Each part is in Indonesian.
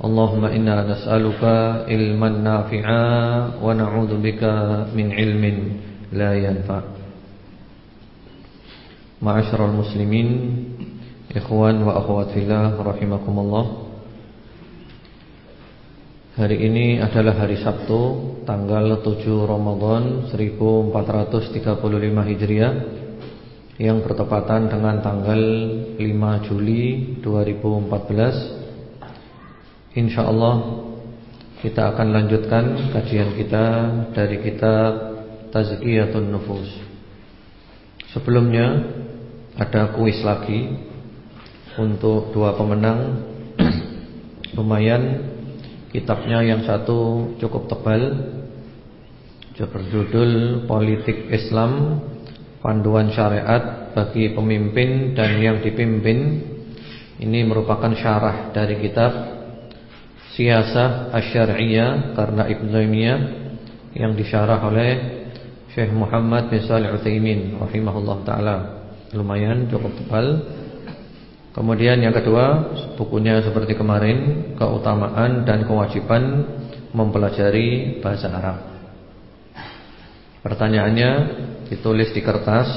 اللهم إنا نسألك علما نافعا ونعوذ بك من علم لا ينفع معاشر المسلمين إخوان وأخوات في الله رحمكم الله Hari ini adalah hari Sabtu Tanggal 7 Ramadan 1435 Hijriah Yang bertepatan dengan tanggal 5 Juli 2014 Insya Allah Kita akan lanjutkan kajian kita Dari kitab Tazkiyatun Nufus. Sebelumnya Ada kuis lagi Untuk dua pemenang. Lumayan Kitabnya yang satu cukup tebal. Berjudul Politik Islam Panduan Syariat bagi pemimpin dan yang dipimpin. Ini merupakan syarah dari kitab Siyasah Asyariyah karena Ibn Taimiyah Yang disyarah oleh Syekh Muhammad bin Salih Uthaymin Rahimahullah Ta'ala. Lumayan cukup tebal. Kemudian yang kedua Bukunya seperti kemarin Keutamaan dan kewajiban Mempelajari bahasa Arab. Pertanyaannya Ditulis di kertas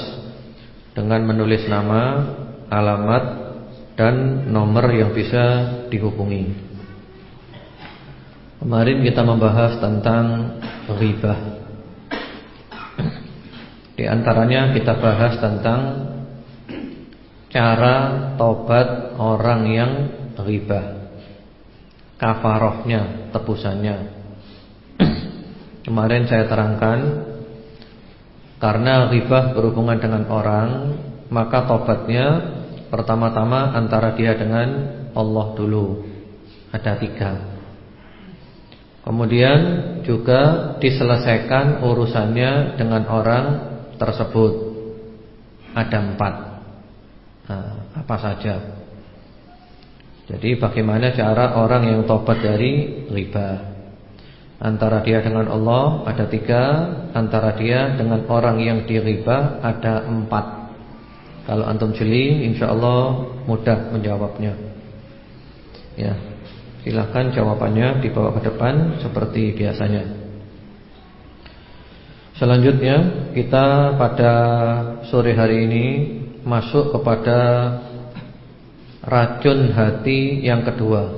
Dengan menulis nama Alamat Dan nomor yang bisa dihubungi Kemarin kita membahas tentang Ghibah. Di antaranya kita bahas tentang cara tobat orang yang ghibah. Kafarohnya, tebusannya. Kemarin saya terangkan karena ghibah berhubungan dengan orang maka tobatnya pertama-tama antara dia dengan Allah dulu. Ada tiga kemudian juga diselesaikan urusannya dengan orang tersebut. Ada empat. Nah, apa saja? Jadi bagaimana cara orang yang tobat dari riba? Antara dia dengan Allah ada tiga Antara dia dengan orang yang diriba ada empat. Kalau antum jeli insya Allah mudah menjawabnya. Ya Silahkan jawabannya dibawa ke depan Seperti biasanya Selanjutnya kita pada sore hari ini masuk kepada racun hati yang kedua.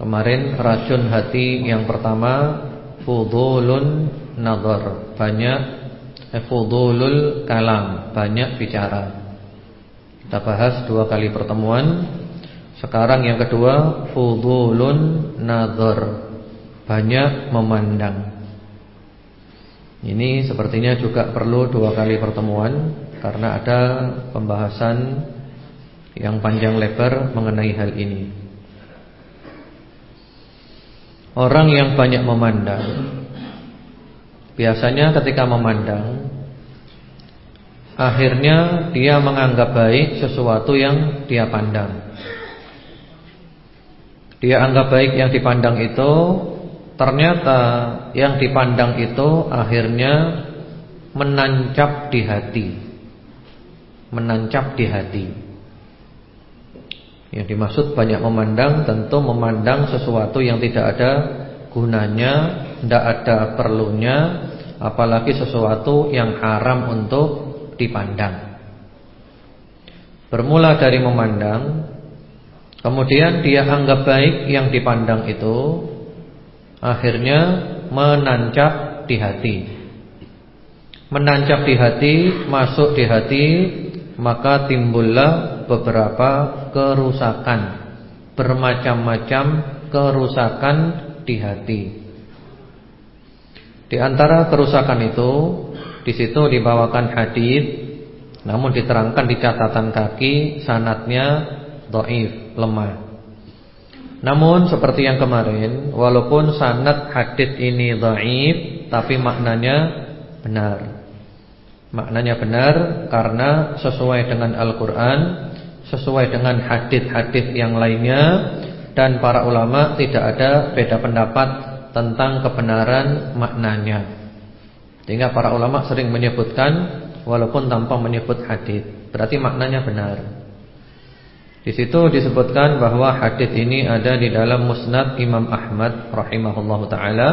Kemarin racun hati yang pertama fudulun nazar, banyak eh, fudulul kalam, banyak bicara. Kita bahas dua kali pertemuan. Sekarang yang kedua fudulun nazar, banyak memandang. Ini sepertinya juga perlu dua kali pertemuan karena ada pembahasan yang panjang lebar mengenai hal ini. Orang yang banyak memandang biasanya ketika memandang akhirnya dia menganggap baik sesuatu yang dia pandang. Dia anggap baik yang dipandang itu ternyata yang dipandang itu akhirnya menancap di hati menancap di hati. Yang dimaksud banyak memandang tentu memandang sesuatu yang tidak ada gunanya, tidak ada perlunya, apalagi sesuatu yang haram untuk dipandang. Bermula dari memandang, kemudian dia anggap baik yang dipandang itu, akhirnya menancap di hati. menancap di hati, masuk di hati, maka timbullah beberapa kerusakan, bermacam-macam kerusakan di hati. Di antara kerusakan itu, di situ dibawakan hadis, namun diterangkan di catatan kaki sanatnya doif, lemah. Namun seperti yang kemarin, walaupun sanad hadis ini dhaif, tapi maknanya benar. Maknanya benar karena sesuai dengan Al-Qur'an, sesuai dengan hadis-hadis yang lainnya dan para ulama tidak ada beda pendapat tentang kebenaran maknanya. Sehingga para ulama sering menyebutkan walaupun tanpa menyebut hadis, berarti maknanya benar. Di situ disebutkan bahwa hadis ini ada di dalam Musnad Imam Ahmad rahimahullahu taala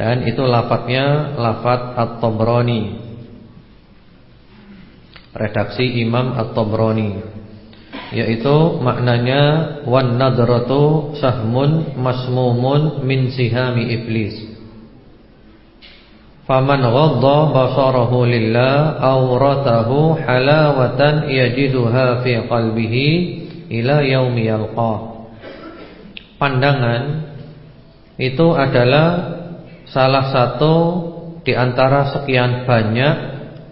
dan itu lafadznya lafadz At-Tabrani. Redaksi Imam At-Tabrani yaitu maknanya wan nadratu sahmun masmumun min sihami iblis. Faman ghadda basarahu lillah awratahu halawatan yajiduha fi qalbihi ila yaumi yalqah. Pandangan itu adalah salah satu di antara sekian banyak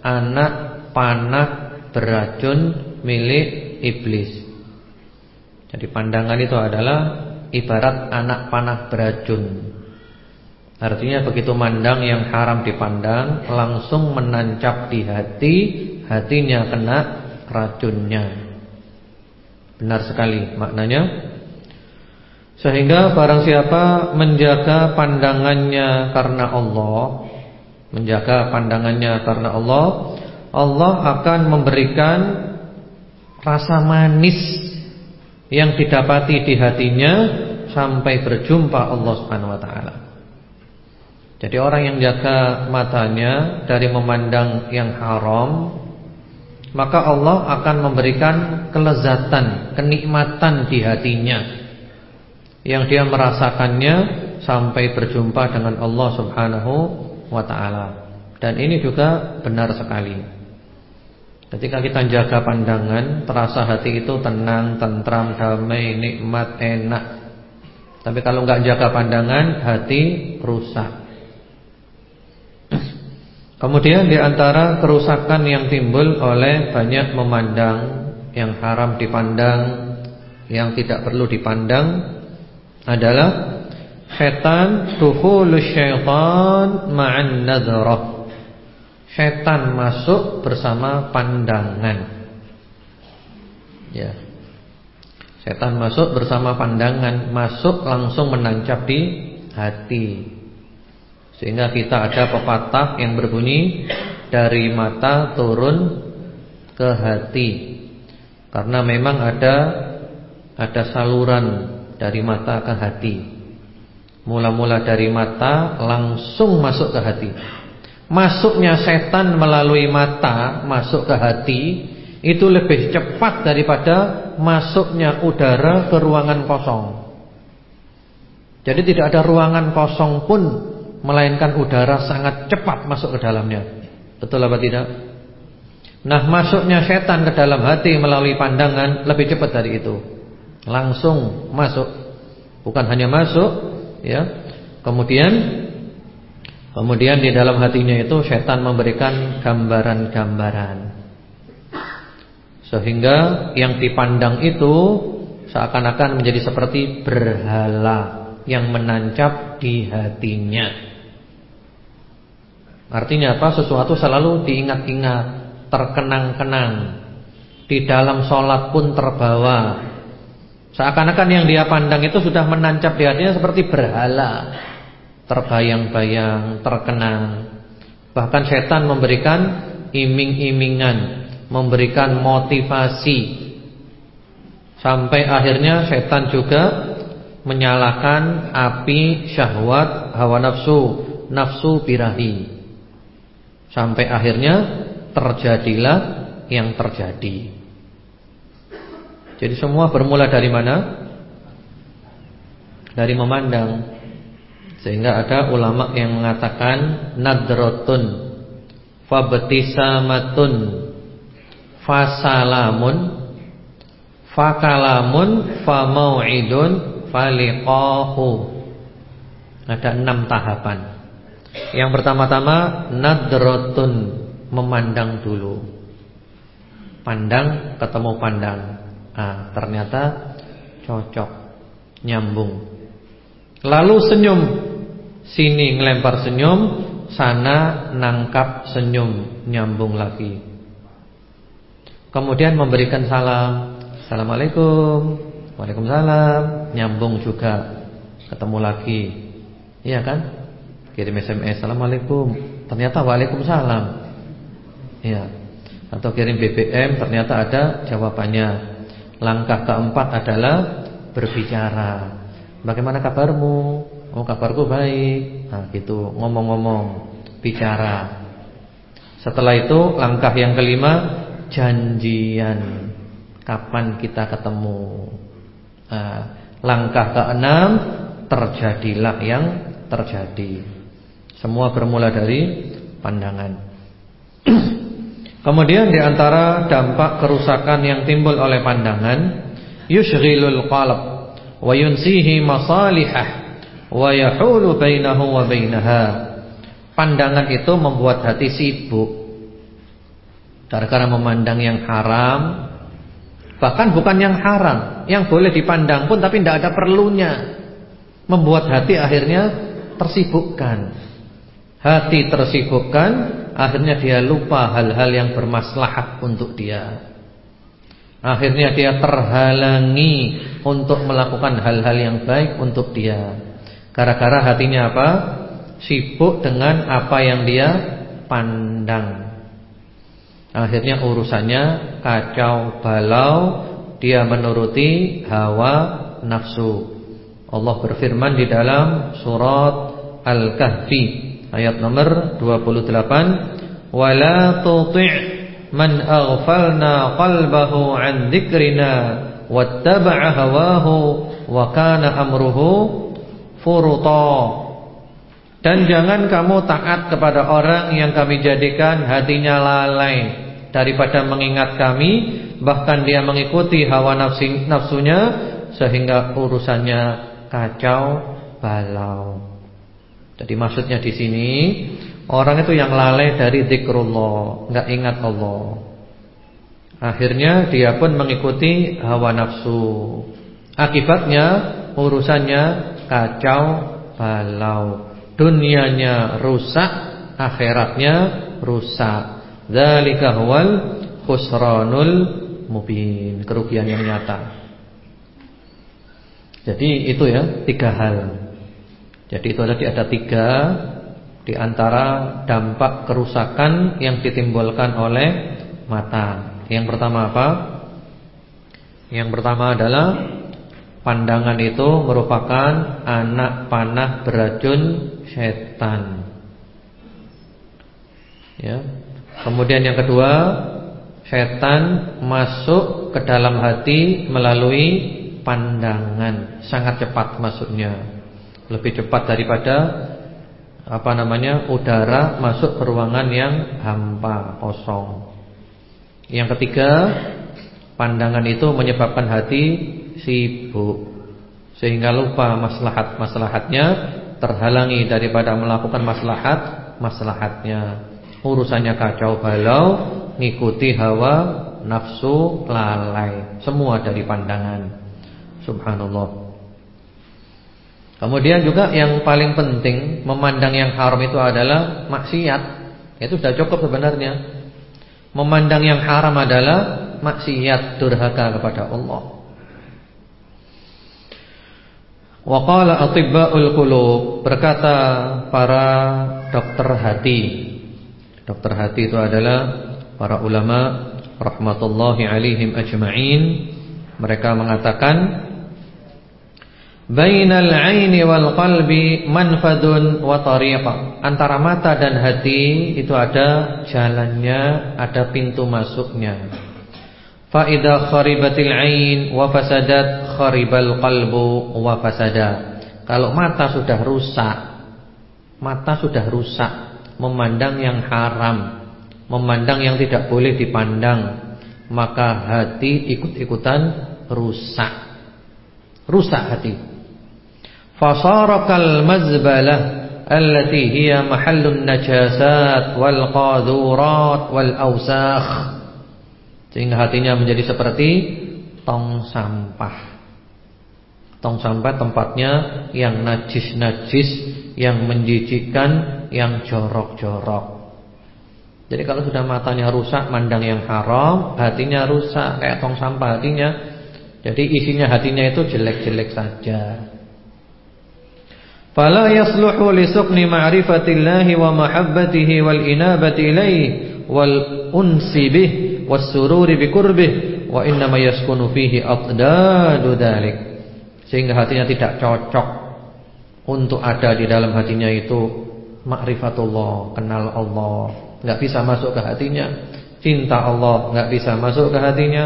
anak panah beracun milik iblis. Jadi pandangan itu adalah ibarat anak panah beracun. Artinya begitu mandang yang haram dipandang Langsung menancap di hati Hatinya kena racunnya. Benar sekali maknanya. Sehingga barang siapa menjaga pandangannya karena Allah Menjaga pandangannya karena Allah Allah akan memberikan Rasa manis Yang didapati di hatinya Sampai berjumpa Allah subhanahu wa ta'ala jadi orang yang jaga matanya dari memandang yang haram Maka Allah akan memberikan kelezatan, kenikmatan di hatinya. Yang dia merasakannya sampai berjumpa dengan Allah subhanahu wa ta'ala. Dan ini juga benar sekali. Ketika kita jaga pandangan Terasa hati itu tenang, tentram, damai, nikmat, enak. Tapi kalau nggak jaga pandangan Hati rusak Kemudian di antara kerusakan yang timbul oleh banyak memandang yang haram dipandang, yang tidak perlu dipandang adalah setan dukhulus syaitan ma'an nadhrah. Setan masuk bersama pandangan. Ya. Setan masuk bersama pandangan, masuk langsung menancap di hati. Sehingga kita ada pepatah yang berbunyi Dari mata turun ke hati. Karena memang ada Ada saluran dari mata ke hati. Mula-mula dari mata langsung masuk ke hati. Masuknya setan melalui mata Masuk ke hati Itu lebih cepat daripada Masuknya udara ke ruangan kosong. Jadi tidak ada ruangan kosong pun melainkan udara sangat cepat masuk ke dalamnya. Betul apa tidak? Nah, masuknya setan ke dalam hati melalui pandangan lebih cepat dari itu. Langsung masuk. Bukan hanya masuk, ya. Kemudian kemudian di dalam hatinya itu setan memberikan gambaran-gambaran. Sehingga yang dipandang itu seakan-akan menjadi seperti berhala yang menancap di hatinya. Artinya apa? Sesuatu selalu diingat-ingat, terkenang-kenang. Di dalam sholat pun terbawa. Seakan-akan yang dia pandang itu sudah menancap di hatinya seperti berhala. Terbayang-bayang, terkenang. Bahkan setan memberikan iming-imingan, memberikan motivasi. Sampai akhirnya setan juga menyalakan api syahwat hawa nafsu, nafsu birahi. Sampai akhirnya terjadilah yang terjadi. Jadi semua bermula dari mana? Dari memandang. Sehingga ada ulama yang mengatakan nadrotun fabtisamatun fasalamun fakalamun famau'idun faliqahu ada enam tahapan yang pertama-tama nadrotun memandang dulu. Pandang ketemu pandang. Ah ternyata cocok nyambung. Lalu senyum. Sini ngelempar senyum sana nangkap senyum nyambung lagi. Kemudian memberikan salam, Assalamualaikum, Waalaikumsalam, nyambung juga, ketemu lagi, iya kan? Kirim SMS, Assalamualaikum, ternyata Waalaikumsalam, iya. Atau kirim BBM, ternyata ada jawabannya. Langkah keempat adalah berbicara. Bagaimana kabarmu? Oh kabarku baik Nah gitu ngomong-ngomong Bicara Setelah itu langkah yang kelima Janjian Kapan kita ketemu nah, Langkah keenam Terjadilah yang terjadi Semua bermula dari Pandangan Kemudian di antara dampak kerusakan yang timbul oleh pandangan Yushghilul qalb wa yunsihi masalihah wa yahulu bainahu wa bainaha. Pandangan itu membuat hati sibuk gara-gara memandang yang haram, bahkan bukan yang haram, yang boleh dipandang pun tapi tidak ada perlunya. Membuat hati akhirnya tersibukkan. Hati tersibukkan, akhirnya dia lupa hal-hal yang bermaslahat untuk dia. Akhirnya dia terhalangi untuk melakukan hal-hal yang baik untuk dia. Gara-gara hatinya apa? Sibuk dengan apa yang dia pandang. Akhirnya urusannya kacau balau, dia menuruti hawa nafsu. Allah berfirman di dalam surat Al-Kahfi ayat nomor 28, "Wala tuti' man aghfalna qalbahu an dzikrina wattaba'a hawahu wa kana amruhu furuta dan jangan kamu taat kepada orang yang kami jadikan hatinya lalai daripada mengingat kami bahkan dia mengikuti hawa nafsunya sehingga urusannya kacau balau. Jadi maksudnya di sini Orang itu yang lalai dari zikrullah, enggak ingat Allah. Akhirnya dia pun mengikuti hawa nafsu. Akibatnya urusannya kacau balau. Dunianya rusak, akhiratnya rusak. Dzalika huwal khusranul mubin, kerugian yang nyata. Jadi itu ya tiga hal. Jadi itu tadi ada tiga di antara dampak kerusakan yang ditimbulkan oleh mata. Yang pertama apa? Yang pertama adalah pandangan itu merupakan anak panah beracun setan. Ya. Kemudian yang kedua, setan masuk ke dalam hati melalui pandangan, sangat cepat masuknya. Lebih cepat daripada apa namanya udara masuk ke ruangan yang hampa kosong. Yang ketiga, pandangan itu menyebabkan hati sibuk sehingga lupa maslahat-maslahatnya, terhalangi daripada melakukan maslahat-maslahatnya. Urusannya kacau balau, ngikuti hawa, nafsu, lalai, semua dari pandangan. Subhanallah. Kemudian juga yang paling penting memandang yang haram itu adalah maksiat. Itu sudah cukup sebenarnya. Memandang yang haram adalah maksiat durhaka kepada Allah. Wa qala atibba'ul qulub berkata para dokter hati. Dokter hati itu adalah para ulama rahmatullahi alaihim ajma'in. Mereka mengatakan Bainal aini wal qalbi manfadun wa tariqa. Antara mata dan hati itu ada jalannya, ada pintu masuknya. Fa idza kharibatil ain wa fasadat kharibal qalbu wa fasada. Kalau mata sudah rusak, mata sudah rusak, memandang yang haram, memandang yang tidak boleh dipandang, maka hati ikut-ikutan rusak. Rusak hati. Fasarakal mazbalah allati hiya mahallun najasat wal qadurat wal awsakh. Sehingga hatinya menjadi seperti tong sampah. Tong sampah tempatnya yang najis-najis, yang menjijikkan, yang jorok-jorok. Jadi kalau sudah matanya rusak, mandang yang haram, hatinya rusak, kayak tong sampah hatinya. Jadi isinya hatinya itu jelek-jelek saja. Wal inabati ilaihi wal unsi bih was sururi bi qurbih wa inna ma yaskunu fihi aqdadu dzalik. Sehingga hatinya tidak cocok Untuk ada di dalam hatinya itu Ma'rifatullah Kenal Allah. Nggak bisa masuk ke hatinya. Cinta Allah nggak bisa masuk ke hatinya.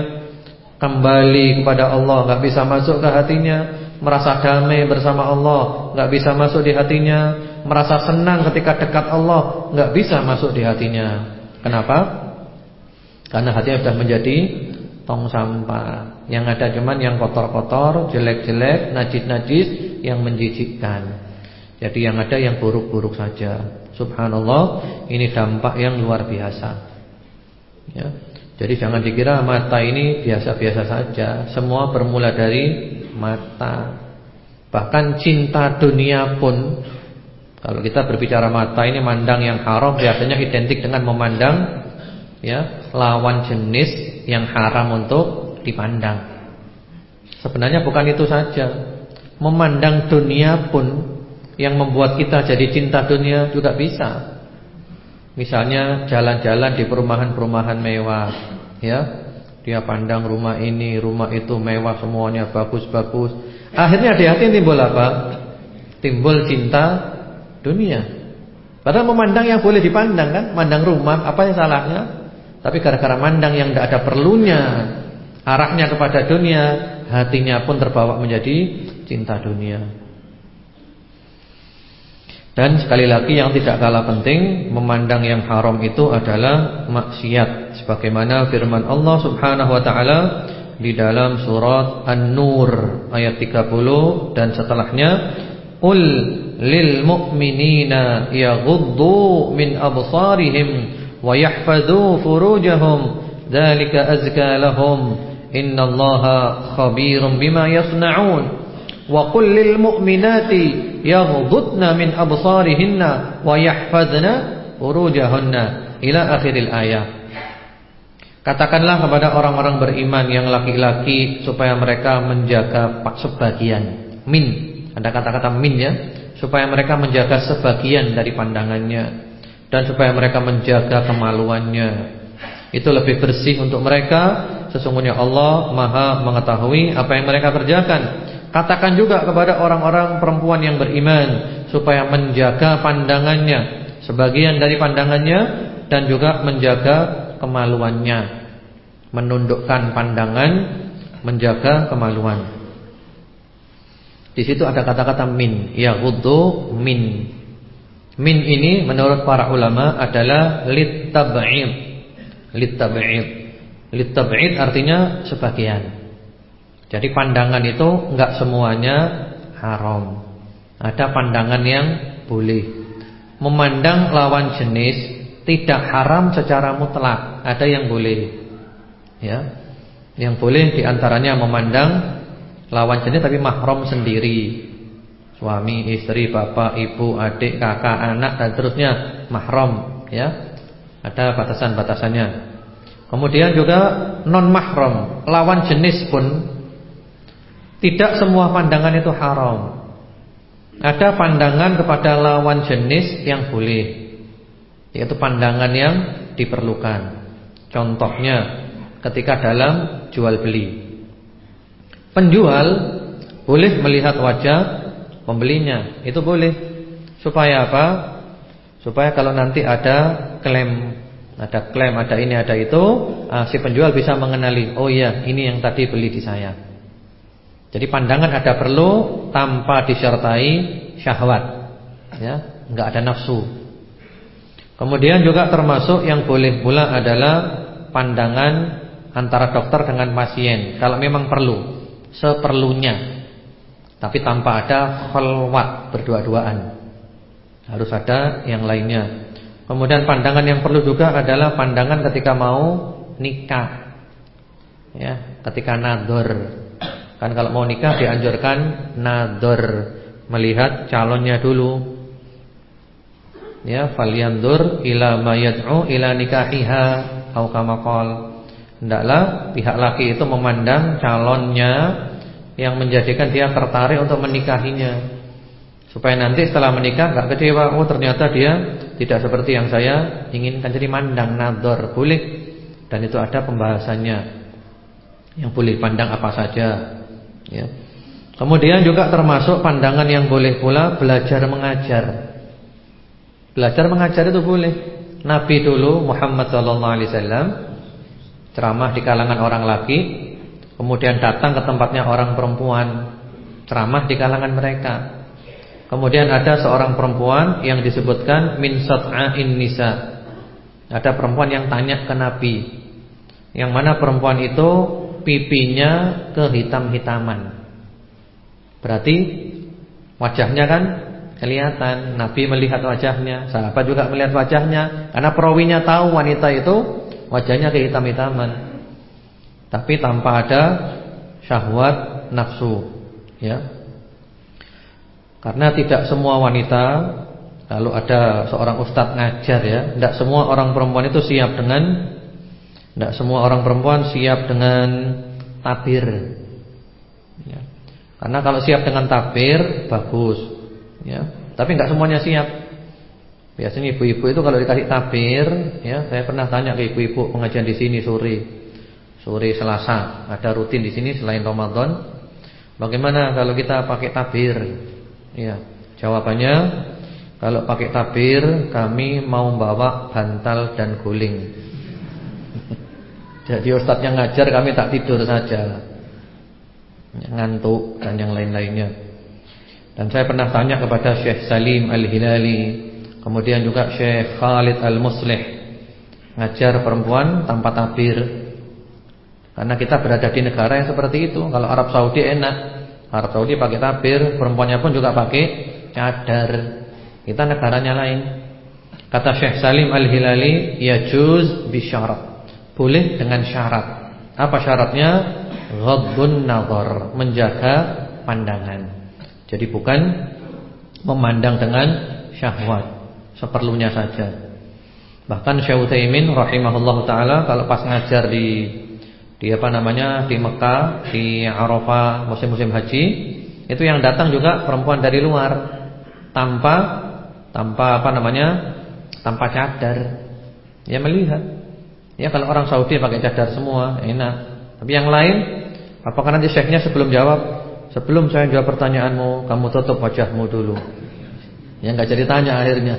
Kembali kepada Allah nggak bisa masuk ke hatinya. Merasa damai bersama Allah nggak bisa masuk di hatinya Merasa senang ketika dekat Allah nggak bisa masuk di hatinya Kenapa? Karena hatinya sudah menjadi tong sampah. Yang ada cuman yang kotor-kotor, jelek-jelek, najis-najis, yang menjijikkan. Jadi yang ada yang buruk-buruk saja. Subhanallah, ini dampak yang luar biasa. Ya. Jadi jangan dikira mata ini biasa-biasa saja. Semua bermula dari mata. Bahkan cinta dunia pun kalau kita berbicara mata ini mandang yang haram biasanya identik dengan memandang ya lawan jenis yang haram untuk dipandang. Sebenarnya bukan itu saja. Memandang dunia pun yang membuat kita jadi cinta dunia juga bisa. Misalnya jalan-jalan di perumahan-perumahan mewah, ya. Dia pandang rumah ini, rumah itu mewah semuanya bagus-bagus. Akhirnya di hati timbul apa? Timbul cinta dunia. Padahal memandang yang boleh dipandang kan, mandang rumah, apa yang salahnya? Tapi gara-gara mandang yang tidak ada perlunya Arahnya kepada dunia Hatinya pun terbawa menjadi cinta dunia Dan sekali lagi yang tidak kalah penting Memandang yang haram itu adalah maksiat Sebagaimana firman Allah subhanahu wa ta'ala Di dalam surat An-Nur Ayat 30 dan setelahnya Ul lil mu'minina yaghuddu min absarihim ويحفظوا فروجهم ذلك أزكى لهم إن الله خبير بما يصنعون وقل للمؤمنات يغضضن من أبصارهن ويحفظن فروجهن إلى آخر الآية Katakanlah kepada orang-orang beriman yang laki-laki supaya mereka menjaga sebagian min ada kata-kata min ya supaya mereka menjaga sebagian dari pandangannya dan supaya mereka menjaga kemaluannya. Itu lebih bersih untuk mereka. Sesungguhnya Allah Maha mengetahui apa yang mereka kerjakan. Katakan juga kepada orang-orang perempuan yang beriman supaya menjaga pandangannya, sebagian dari pandangannya dan juga menjaga kemaluannya. Menundukkan pandangan, menjaga kemaluan. Di situ ada kata-kata min, ya min Min ini menurut para ulama adalah litab'id. Litab'id. Litab'id artinya sebagian. Jadi pandangan itu enggak semuanya haram. Ada pandangan yang boleh. Memandang lawan jenis tidak haram secara mutlak, ada yang boleh. Ya. Yang boleh di antaranya memandang lawan jenis tapi mahram sendiri Suami, istri, bapak, ibu, adik, kakak, anak dan seterusnya mahram ya. Ada batasan-batasannya. Kemudian juga non mahram, lawan jenis pun tidak semua pandangan itu haram. Ada pandangan kepada lawan jenis yang boleh. Yaitu pandangan yang diperlukan. Contohnya ketika dalam jual beli. Penjual boleh melihat wajah pembelinya. Itu boleh. Supaya apa? Supaya kalau nanti ada klaim, ada klaim, ada ini, ada itu, ah, si penjual bisa mengenali, oh iya, ini yang tadi beli di saya. Jadi pandangan ada perlu tanpa disertai syahwat. Ya, enggak ada nafsu. Kemudian juga termasuk yang boleh pula adalah pandangan antara dokter dengan pasien kalau memang perlu, seperlunya. Tapi tanpa ada khalwat berdua-duaan. Harus ada yang lainnya. Kemudian pandangan yang perlu juga adalah pandangan ketika mau nikah. Ya, ketika nador. Kan kalau mau nikah dianjurkan nador, melihat calonnya dulu ya falyandur ila ma yad'u ila nikahiha atau kama hendaklah pihak laki itu memandang calonnya yang menjadikan dia tertarik untuk menikahinya. Supaya nanti setelah menikah enggak kecewa oh ternyata dia tidak seperti yang saya inginkan. Jadi mandang nador boleh. Dan itu ada pembahasannya. Yang boleh pandang apa saja. Ya. Kemudian juga termasuk pandangan yang boleh pula belajar mengajar Belajar mengajar itu boleh. Nabi dulu Muhammad sallallahu alaihi wasallam ceramah di kalangan orang laki, kemudian datang ke tempatnya orang perempuan, ceramah di kalangan mereka. Kemudian ada seorang perempuan yang disebutkan min sat'ain nisa. Ada perempuan yang tanya ke Nabi. Yang mana perempuan itu pipinya kehitam-hitaman. Berarti wajahnya kan kelihatan. Nabi melihat wajahnya, sahabat juga melihat wajahnya, karena perawinya tahu wanita itu wajahnya kehitam-hitaman. Tapi tanpa ada syahwat nafsu, ya. Karena tidak semua wanita kalau ada seorang ustadz ngajar ya, tidak semua orang perempuan itu siap dengan tidak semua orang perempuan siap dengan tabir. Ya. Karena kalau siap dengan tabir bagus ya. Tapi nggak semuanya siap. Biasanya ibu-ibu itu kalau dikasih tabir, ya, saya pernah tanya ke ibu-ibu pengajian di sini sore. Sore Selasa, ada rutin di sini selain Ramadan. Bagaimana kalau kita pakai tabir? Ya, jawabannya kalau pakai tabir kami mau bawa bantal dan guling. Jadi ustadz yang ngajar kami tak tidur saja. Ngantuk dan yang lain-lainnya. Dan saya pernah tanya kepada Syekh Salim Al-Hilali Kemudian juga Syekh Khalid Al-Muslih Ngajar perempuan tanpa tabir. Karena kita berada di negara yang seperti itu. Kalau Arab Saudi enak Arab Saudi pakai tabir Perempuannya pun juga pakai cadar. Kita negaranya lain. Kata Syekh Salim Al-Hilali Yajuz bisyarat Boleh dengan syarat. Apa syaratnya? Ghaddun nazar Menjaga pandangan jadi bukan memandang dengan syahwat, seperlunya saja. Bahkan Syekh Utsaimin rahimahullahu taala kalau pas ngajar di di apa namanya di Mekah, di Arafah musim-musim haji, itu yang datang juga perempuan dari luar tanpa tanpa apa namanya? tanpa cadar. Ya melihat. Ya kalau orang Saudi pakai cadar semua, enak. Tapi yang lain, apakah nanti syekhnya sebelum jawab Sebelum saya jawab pertanyaanmu, kamu tutup wajahmu dulu. Ya nggak jadi tanya akhirnya.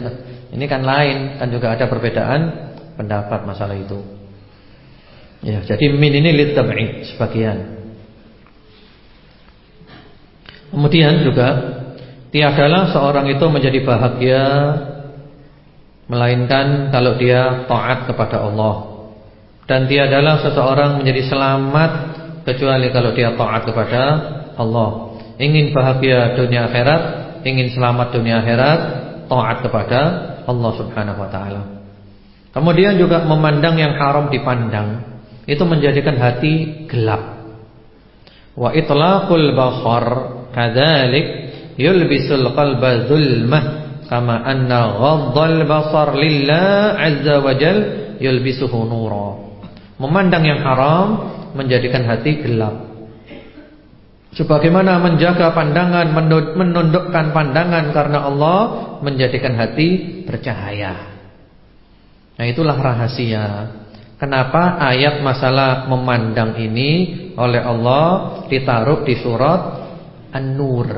Ini kan lain, kan juga ada perbedaan pendapat masalah itu. Ya, jadi min ini litab'i sebagian. Kemudian juga tiadalah seorang itu menjadi bahagia melainkan kalau dia taat kepada Allah. Dan tiadalah seseorang menjadi selamat kecuali kalau dia taat kepada Allah. Ingin bahagia dunia akhirat, ingin selamat dunia akhirat, taat kepada Allah Subhanahu wa taala. Kemudian juga memandang yang haram dipandang, itu menjadikan hati gelap. Wa itlaqul basar kadzalik yulbisul qalba zulmah kama anna ghaddal basar lillah azza wa jal yulbisuhu nura. Memandang yang haram menjadikan hati gelap. Sebagaimana menjaga pandangan, menundukkan pandangan karena Allah menjadikan hati bercahaya. Nah itulah rahasia. Kenapa ayat masalah memandang ini oleh Allah ditaruh di surat An-Nur.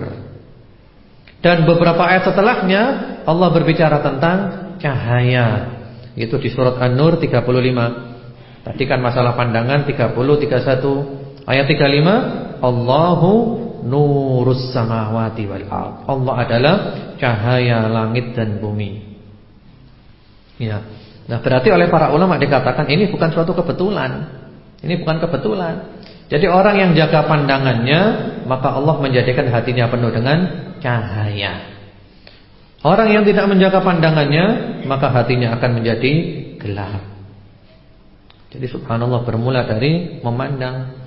Dan beberapa ayat setelahnya Allah berbicara tentang cahaya. Itu di surat An-Nur 35. Tadi kan masalah pandangan 30 31. Ayat 35 Allahu nurus samawati wal ard. Allah adalah cahaya langit dan bumi. Ya. Nah, berarti oleh para ulama dikatakan ini bukan suatu kebetulan. Ini bukan kebetulan. Jadi orang yang jaga pandangannya, maka Allah menjadikan hatinya penuh dengan cahaya. Orang yang tidak menjaga pandangannya, maka hatinya akan menjadi gelap. Jadi subhanallah bermula dari memandang,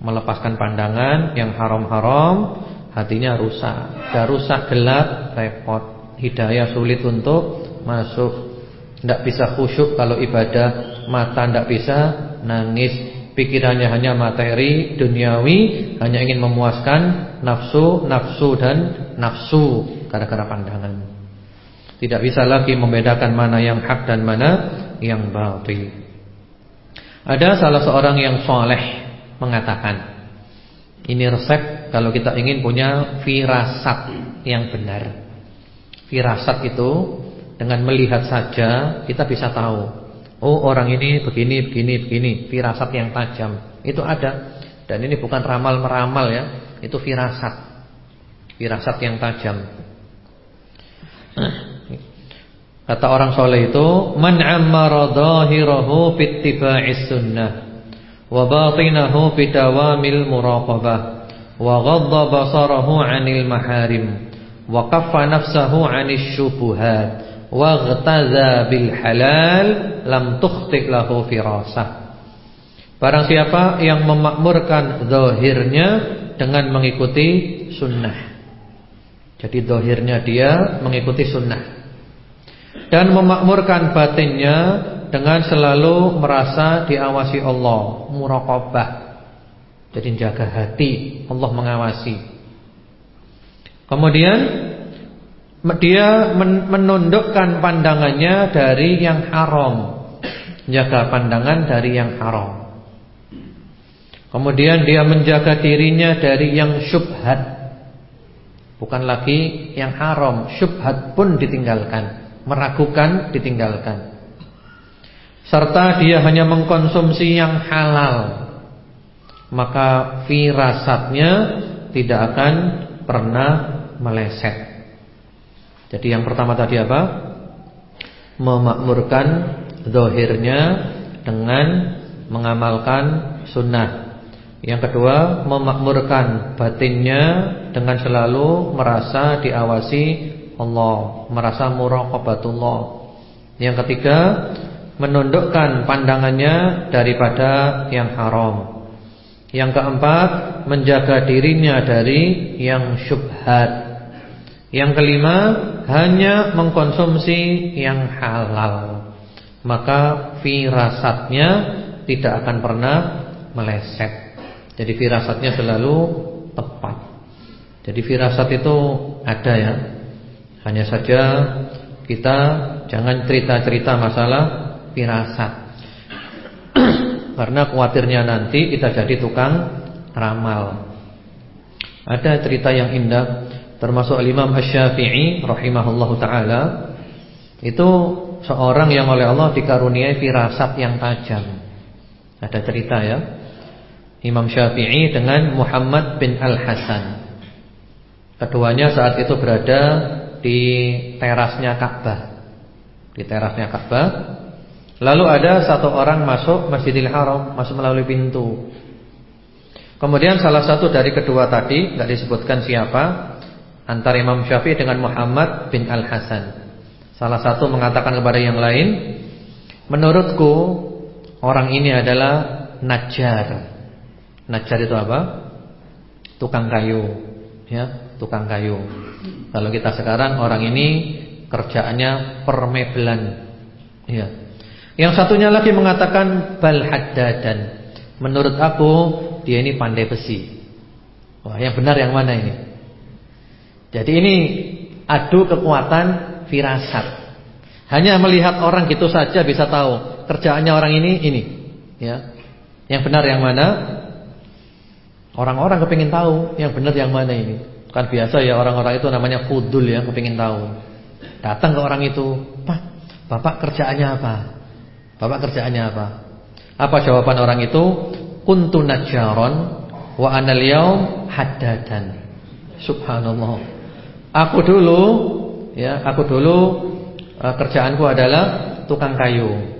melepaskan pandangan yang haram-haram, hatinya rusak. Sudah rusak gelap, repot. Hidayah sulit untuk masuk. Tidak bisa khusyuk kalau ibadah, mata tidak bisa nangis, pikirannya hanya materi, duniawi, hanya ingin memuaskan nafsu, nafsu dan nafsu gara-gara pandangan. Tidak bisa lagi membedakan mana yang hak dan mana yang batil. Ada salah seorang yang soleh mengatakan, ini resep kalau kita ingin punya firasat yang benar. Firasat itu dengan melihat saja kita bisa tahu. Oh orang ini begini, begini, begini. Firasat yang tajam. Itu ada. Dan ini bukan ramal meramal ya. Itu firasat. Firasat yang tajam. Kata orang soleh itu, man ammara dhahirahu bittiba'is sunnah muraqabah wa ghadda basarahu 'anil maharim wa kaffa nafsahu 'anil syubuhat waghtaza bil halal lam tukhti lahu firasah. Barang siapa yang memakmurkan zahirnya dengan mengikuti sunnah. Jadi zahirnya dia mengikuti sunnah. Dan memakmurkan batinnya dengan selalu merasa diawasi Allah, muraqabah. Jadi jaga hati, Allah mengawasi. Kemudian dia menundukkan pandangannya dari yang haram Menjaga pandangan dari yang haram Kemudian dia menjaga dirinya dari yang syubhat Bukan lagi yang haram Syubhat pun ditinggalkan Meragukan ditinggalkan Serta dia hanya mengkonsumsi yang halal. Maka firasatnya tidak akan pernah meleset. Jadi yang pertama tadi apa? Memakmurkan Zohirnya dengan mengamalkan sunnah. Yang kedua Memakmurkan batinnya Dengan selalu merasa diawasi Allah Merasa muraqabatullah. Yang ketiga Menundukkan pandangannya Daripada yang haram. Yang keempat Menjaga dirinya dari yang syubhat. Yang kelima hanya mengkonsumsi yang halal. Maka firasatnya tidak akan pernah meleset. Jadi firasatnya selalu tepat. Jadi firasat itu ada ya. Hanya saja kita jangan cerita-cerita masalah firasat Karena khawatirnya nanti kita jadi tukang ramal Ada cerita yang indah termasuk Imam Asy-Syafi'i rahimahullahu taala itu seorang yang oleh Allah dikaruniai firasat yang tajam. Ada cerita ya. Imam Syafi'i dengan Muhammad bin Al-Hasan. Keduanya saat itu berada di terasnya Ka'bah. Di terasnya Ka'bah. Lalu ada satu orang masuk Masjidil Haram, masuk melalui pintu. Kemudian salah satu dari kedua tadi, enggak disebutkan siapa, antara Imam Syafi'i dengan Muhammad bin Al Hasan. Salah satu mengatakan kepada yang lain, menurutku orang ini adalah najjar. Najjar itu apa? Tukang kayu, ya, tukang kayu. Kalau kita sekarang orang ini kerjaannya permebelan, ya. Yang satunya lagi mengatakan bal haddadan. Menurut aku dia ini pandai besi. Wah, yang benar yang mana ini? Jadi ini adu kekuatan firasat. Hanya melihat orang gitu saja bisa tahu kerjaannya orang ini ini, ya. Yang benar yang mana? Orang-orang kepingin tahu yang benar yang mana ini. Kan biasa ya orang-orang itu namanya fudul ya, kepingin tahu. Datang ke orang itu, "Pak, Bapak kerjaannya apa?" Bapak kerjaannya apa? Apa jawaban orang itu? Kuntu najjaron wa anal yaum haddadan. Subhanallah. Aku dulu ya, aku dulu uh, kerjaanku adalah tukang kayu.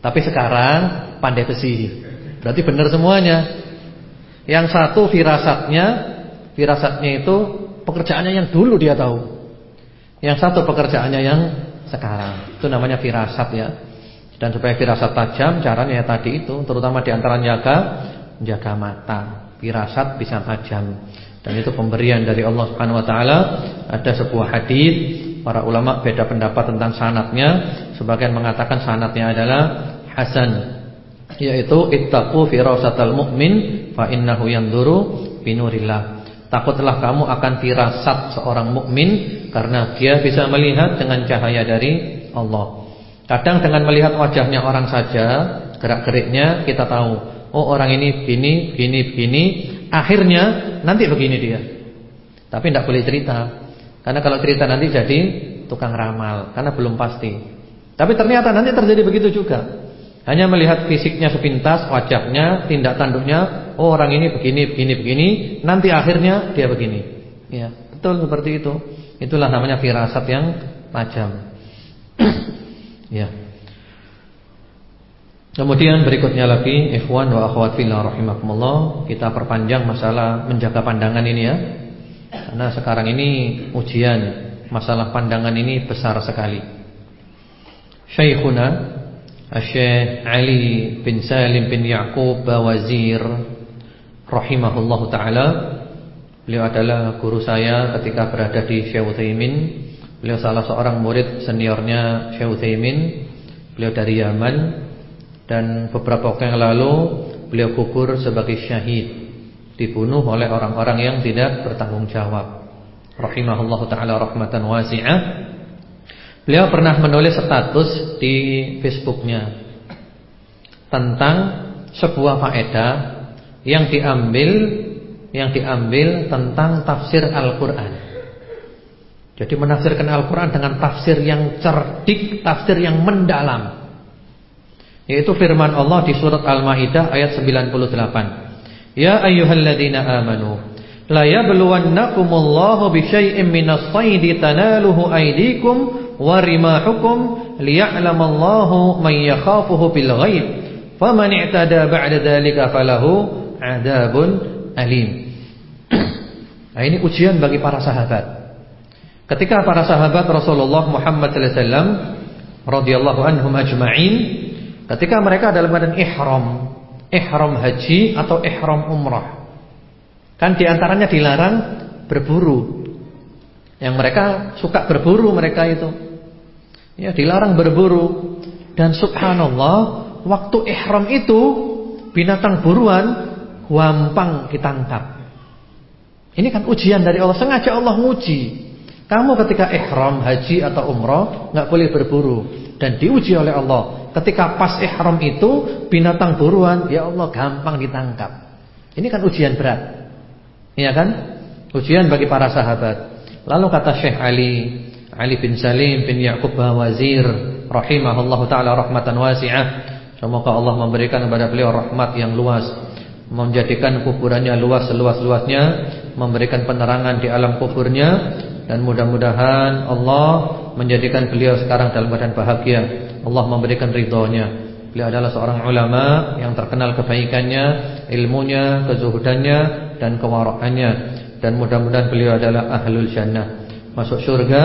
Tapi sekarang pandai besi. Berarti benar semuanya. Yang satu firasatnya, firasatnya itu pekerjaannya yang dulu dia tahu. Yang satu pekerjaannya yang sekarang. Itu namanya firasat ya. Dan supaya firasat tajam caranya ya tadi itu, terutama di antara jaga jaga mata. Firasat bisa tajam. Dan itu pemberian dari Allah Subhanahu wa taala. Ada sebuah hadis para ulama beda pendapat tentang sanatnya. Sebagian mengatakan sanatnya adalah hasan yaitu ittaqu firasatal mu'min fa innahu yanzuru binurillah. Takutlah kamu akan firasat seorang mukmin karena dia bisa melihat dengan cahaya dari Allah. Kadang dengan melihat wajahnya orang saja, gerak-geriknya kita tahu, oh orang ini begini, begini, begini, akhirnya nanti begini dia. Tapi tidak boleh cerita. Karena kalau cerita nanti jadi tukang ramal karena belum pasti. Tapi ternyata nanti terjadi begitu juga. Hanya melihat fisiknya sepintas, wajahnya, tindak tanduknya, oh orang ini begini, begini, begini, nanti akhirnya dia begini. Ya, betul seperti itu. Itulah namanya firasat yang tajam. ya. Kemudian berikutnya lagi ikhwan wa akhwat fillah rahimakumullah, kita perpanjang masalah menjaga pandangan ini ya. Karena sekarang ini ujian masalah pandangan ini besar sekali. Syekhuna Syekh Ali bin Salim bin Yaqub Bawazir rahimahullahu taala beliau adalah guru saya ketika berada di Syekh Utsaimin beliau salah seorang murid seniornya Syekh Utsaimin beliau dari Yaman. Dan beberapa waktu yang lalu beliau gugur sebagai syahid. Dibunuh oleh orang-orang yang tidak bertanggung jawab. Rahimahullahu taala rahmatan wasi'ah. Beliau pernah menulis status di Facebooknya tentang sebuah faedah yang diambil yang diambil tentang tafsir Al-Qur'an. Jadi menafsirkan Al-Qur'an dengan tafsir yang cerdik, tafsir yang mendalam. Yaitu firman Allah di surat Al-Maidah ayat 98. Ya ayyuhalladzina amanu la yabluwannakumullahu bisyai'im minas saydi tanaluhu aydikum warimahukum liya'lamallahu man yakhafuhu bil ghaib faman i'tada ba'da dzalika falahu adzabun alim nah ini ujian bagi para sahabat ketika para sahabat Rasulullah Muhammad wasallam radhiyallahu anhum ajma'in ketika mereka dalam keadaan ihram ihram haji atau ihram umrah kan di antaranya dilarang berburu yang mereka suka berburu mereka itu Ya, dilarang berburu. Dan subhanallah, waktu ihram itu binatang buruan gampang ditangkap. Ini kan ujian dari Allah, sengaja Allah nguji. Kamu ketika ihram haji atau umrah nggak boleh berburu dan diuji oleh Allah. Ketika pas ihram itu binatang buruan, ya Allah gampang ditangkap. Ini kan ujian berat. Iya kan? Ujian bagi para sahabat. Lalu kata Syekh Ali, Ali bin Salim bin Yaqub Bawazir rahimahullahu taala rahmatan wasi'ah. Semoga Allah memberikan kepada beliau rahmat yang luas, menjadikan kuburannya luas seluas-luasnya, memberikan penerangan di alam kuburnya dan mudah-mudahan Allah menjadikan beliau sekarang dalam keadaan bahagia. Allah memberikan ridhonya. Beliau adalah seorang ulama yang terkenal kebaikannya, ilmunya, kezuhudannya dan kewaraannya dan mudah-mudahan beliau adalah ahlul jannah masuk surga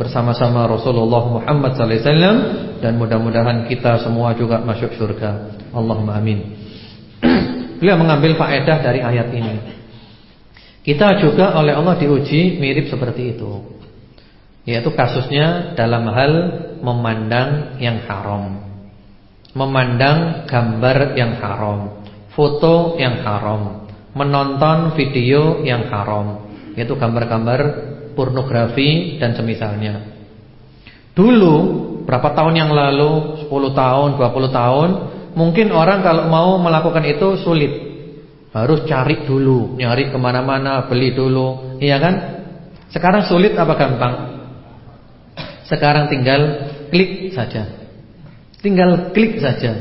bersama-sama Rasulullah Muhammad sallallahu alaihi wasallam dan mudah-mudahan kita semua juga masuk surga. Allahumma amin. Beliau mengambil faedah dari ayat ini. Kita juga oleh Allah diuji mirip seperti itu. Yaitu kasusnya dalam hal memandang yang haram. Memandang gambar yang haram, foto yang haram, menonton video yang haram, yaitu gambar-gambar pornografi dan semisalnya. Dulu berapa tahun yang lalu, 10 tahun, 20 tahun, mungkin orang kalau mau melakukan itu sulit. Harus cari dulu, nyari ke mana-mana, beli dulu, iya kan? Sekarang sulit apa gampang? Sekarang tinggal klik saja. Tinggal klik saja.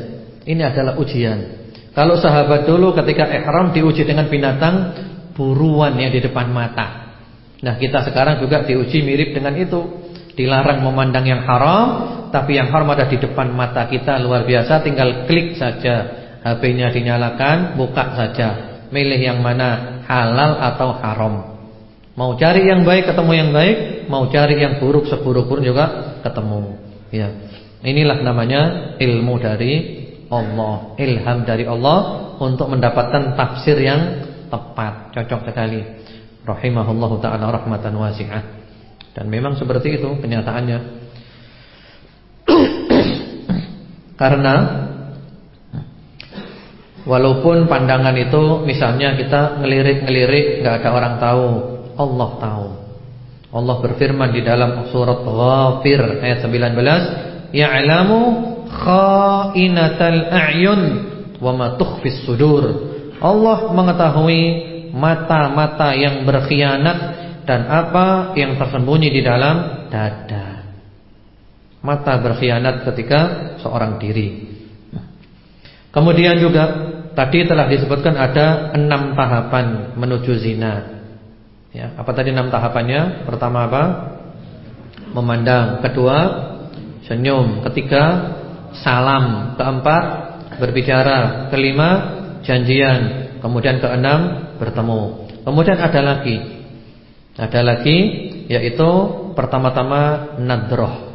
Ini adalah ujian. Kalau sahabat dulu ketika ihram diuji dengan binatang buruan yang di depan mata. Nah kita sekarang juga diuji mirip dengan itu Dilarang memandang yang haram tapi yang haram ada di depan mata kita luar biasa tinggal klik saja. HP-nya dinyalakan, buka saja. Milih yang mana halal atau haram. Mau cari yang baik ketemu yang baik, mau cari yang buruk seburuk pun juga ketemu. Ya. Inilah namanya ilmu dari Allah, ilham dari Allah untuk mendapatkan tafsir yang tepat, cocok sekali. Rahimahullahu taala rahmatan wasi'ah. Dan memang seperti itu kenyataannya. Karena Walaupun pandangan itu misalnya kita ngelirik-ngelirik nggak ada orang tahu, Allah tahu. Allah berfirman di dalam surat Ghafir ayat 19, "Ya'lamu kha'inatal a'yun wa ma tukhfis sudur." Allah mengetahui mata-mata yang berkhianat dan apa yang tersembunyi di dalam dada. Mata berkhianat ketika seorang diri. Kemudian juga Tadi telah disebutkan ada enam tahapan menuju zina. Ya, apa tadi enam tahapannya? Pertama apa? Memandang. Kedua, senyum. Ketiga, salam. Keempat, berbicara. Kelima, janjian. Kemudian keenam, bertemu. Kemudian ada lagi. Ada lagi yaitu pertama-tama nadroh.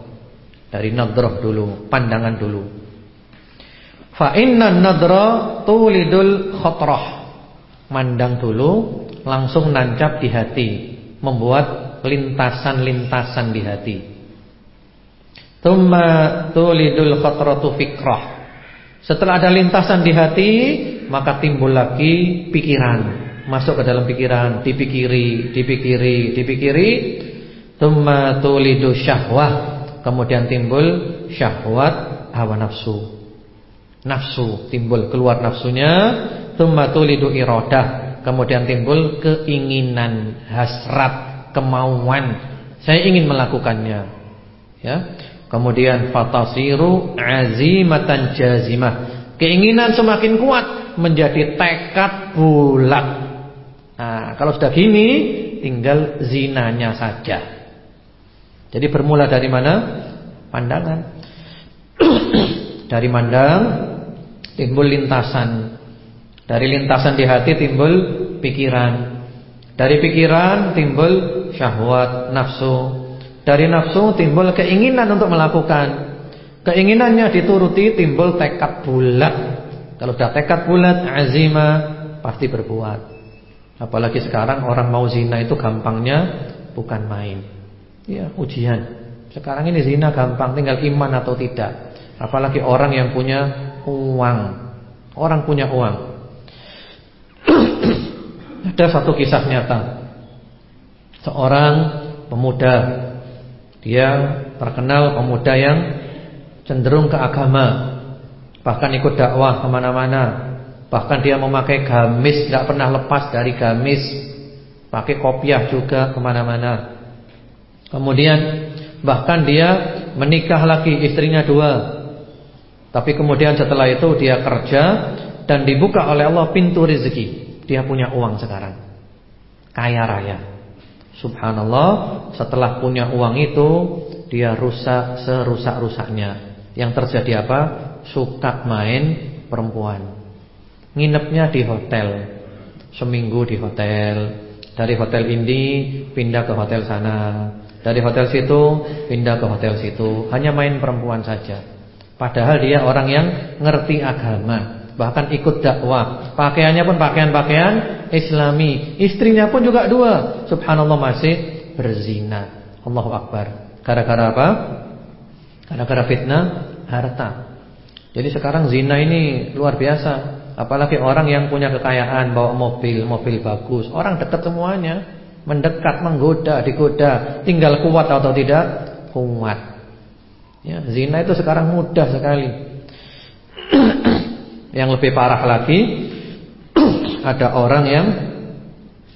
Dari nadroh dulu, pandangan dulu. Fa inna nadra tulidul khotroh Mandang dulu langsung nancap di hati, membuat lintasan-lintasan di hati. Tumma tulidul khotrotu fikroh Setelah ada lintasan di hati, maka timbul lagi pikiran. Masuk ke dalam pikiran, dipikiri, dipikiri, dipikiri. Tumma tulidu syahwah. Kemudian timbul syahwat hawa nafsu nafsu, timbul keluar nafsunya, tsumma tulidu iradah, kemudian timbul keinginan, hasrat, kemauan. Saya ingin melakukannya. Ya. Kemudian fatasiru azimatan jazimah. Keinginan semakin kuat menjadi tekad bulat. Nah, kalau sudah gini tinggal zinanya saja. Jadi bermula dari mana? Pandangan. dari mandang timbul lintasan. Dari lintasan di hati timbul pikiran. Dari pikiran timbul syahwat, nafsu. Dari nafsu timbul keinginan untuk melakukan. Keinginannya dituruti timbul tekad bulat. Kalau sudah tekad bulat, azima pasti berbuat. Apalagi sekarang orang mau zina itu gampangnya bukan main. Ya, ujian. Sekarang ini zina gampang, tinggal iman atau tidak. Apalagi orang yang punya uang. Orang punya uang. Ada satu kisah nyata. Seorang pemuda dia terkenal pemuda yang cenderung ke agama, bahkan ikut dakwah ke mana-mana. Bahkan dia memakai gamis, tidak pernah lepas dari gamis, pakai kopiah juga ke mana-mana. Kemudian bahkan dia menikah lagi, istrinya dua, tapi kemudian setelah itu dia kerja dan dibuka oleh Allah pintu rezeki. Dia punya uang sekarang. Kaya raya. Subhanallah, setelah punya uang itu dia rusak serusak-rusaknya. Yang terjadi apa? Suka main perempuan. Nginepnya di hotel. Seminggu di hotel. Dari hotel ini pindah ke hotel sana. Dari hotel situ pindah ke hotel situ. Hanya main perempuan saja. Padahal dia orang yang ngerti agama, bahkan ikut dakwah. Pakaiannya pun pakaian-pakaian Islami. Istrinya pun juga dua. Subhanallah masih berzina. Allahu Akbar. Gara-gara apa? Gara-gara fitnah harta. Jadi sekarang zina ini luar biasa. Apalagi orang yang punya kekayaan bawa mobil, mobil bagus. Orang dekat semuanya, mendekat, menggoda, digoda. Tinggal kuat atau tidak? Kuat. Ya, zina itu sekarang mudah sekali. yang lebih parah lagi ada orang yang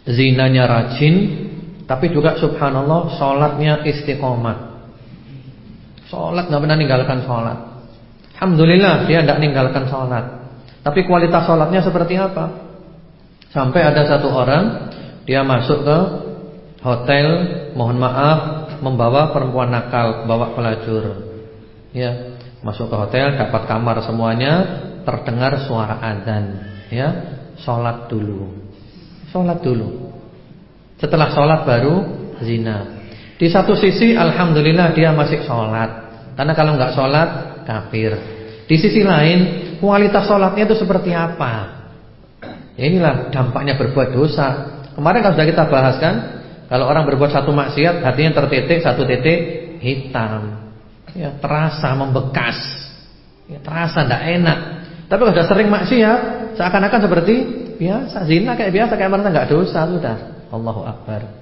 zinanya rajin tapi juga subhanallah sholatnya istiqomah. Sholat nggak pernah meninggalkan sholat. Alhamdulillah dia tidak meninggalkan sholat. Tapi kualitas sholatnya seperti apa? Sampai ada satu orang dia masuk ke hotel, mohon maaf, membawa perempuan nakal, bawa pelacur. Ya, masuk ke hotel, dapat kamar semuanya, terdengar suara azan, ya. Salat dulu. Salat dulu. Setelah salat baru zina. Di satu sisi alhamdulillah dia masih salat. Karena kalau nggak salat kafir. Di sisi lain, kualitas salatnya itu seperti apa? Ya inilah dampaknya berbuat dosa. Kemarin kan sudah kita bahas kan, kalau orang berbuat satu maksiat, hatinya tertitik satu titik hitam. Ya, terasa membekas. Ya, terasa tidak enak. Tapi kalau sudah sering maksiat, seakan-akan seperti biasa, zina kayak biasa, kayak merasa nggak dosa sudah. Allahu akbar.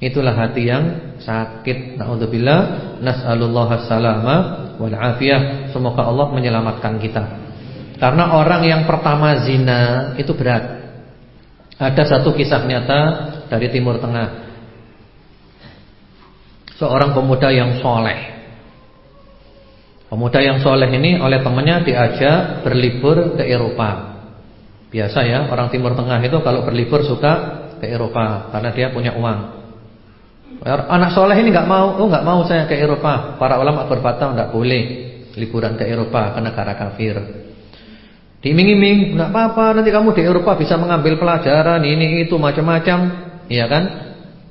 Itulah hati yang sakit. Nauzubillah, nas'alullah salama wal afiyah. Semoga Allah menyelamatkan kita. Karena orang yang pertama zina itu berat. Ada satu kisah nyata dari Timur Tengah. Seorang pemuda yang soleh Pemuda yang soleh ini oleh temannya diajak berlibur ke Eropa Biasa ya orang Timur Tengah itu kalau berlibur suka ke Eropa Karena dia punya uang Anak soleh ini nggak mau Oh nggak mau saya ke Eropa. Para ulama berkata nggak boleh liburan ke Eropa ke negara kafir. Diiming-iming nggak apa-apa nanti kamu di Eropa bisa mengambil pelajaran Ini itu macam-macam. Iya kan?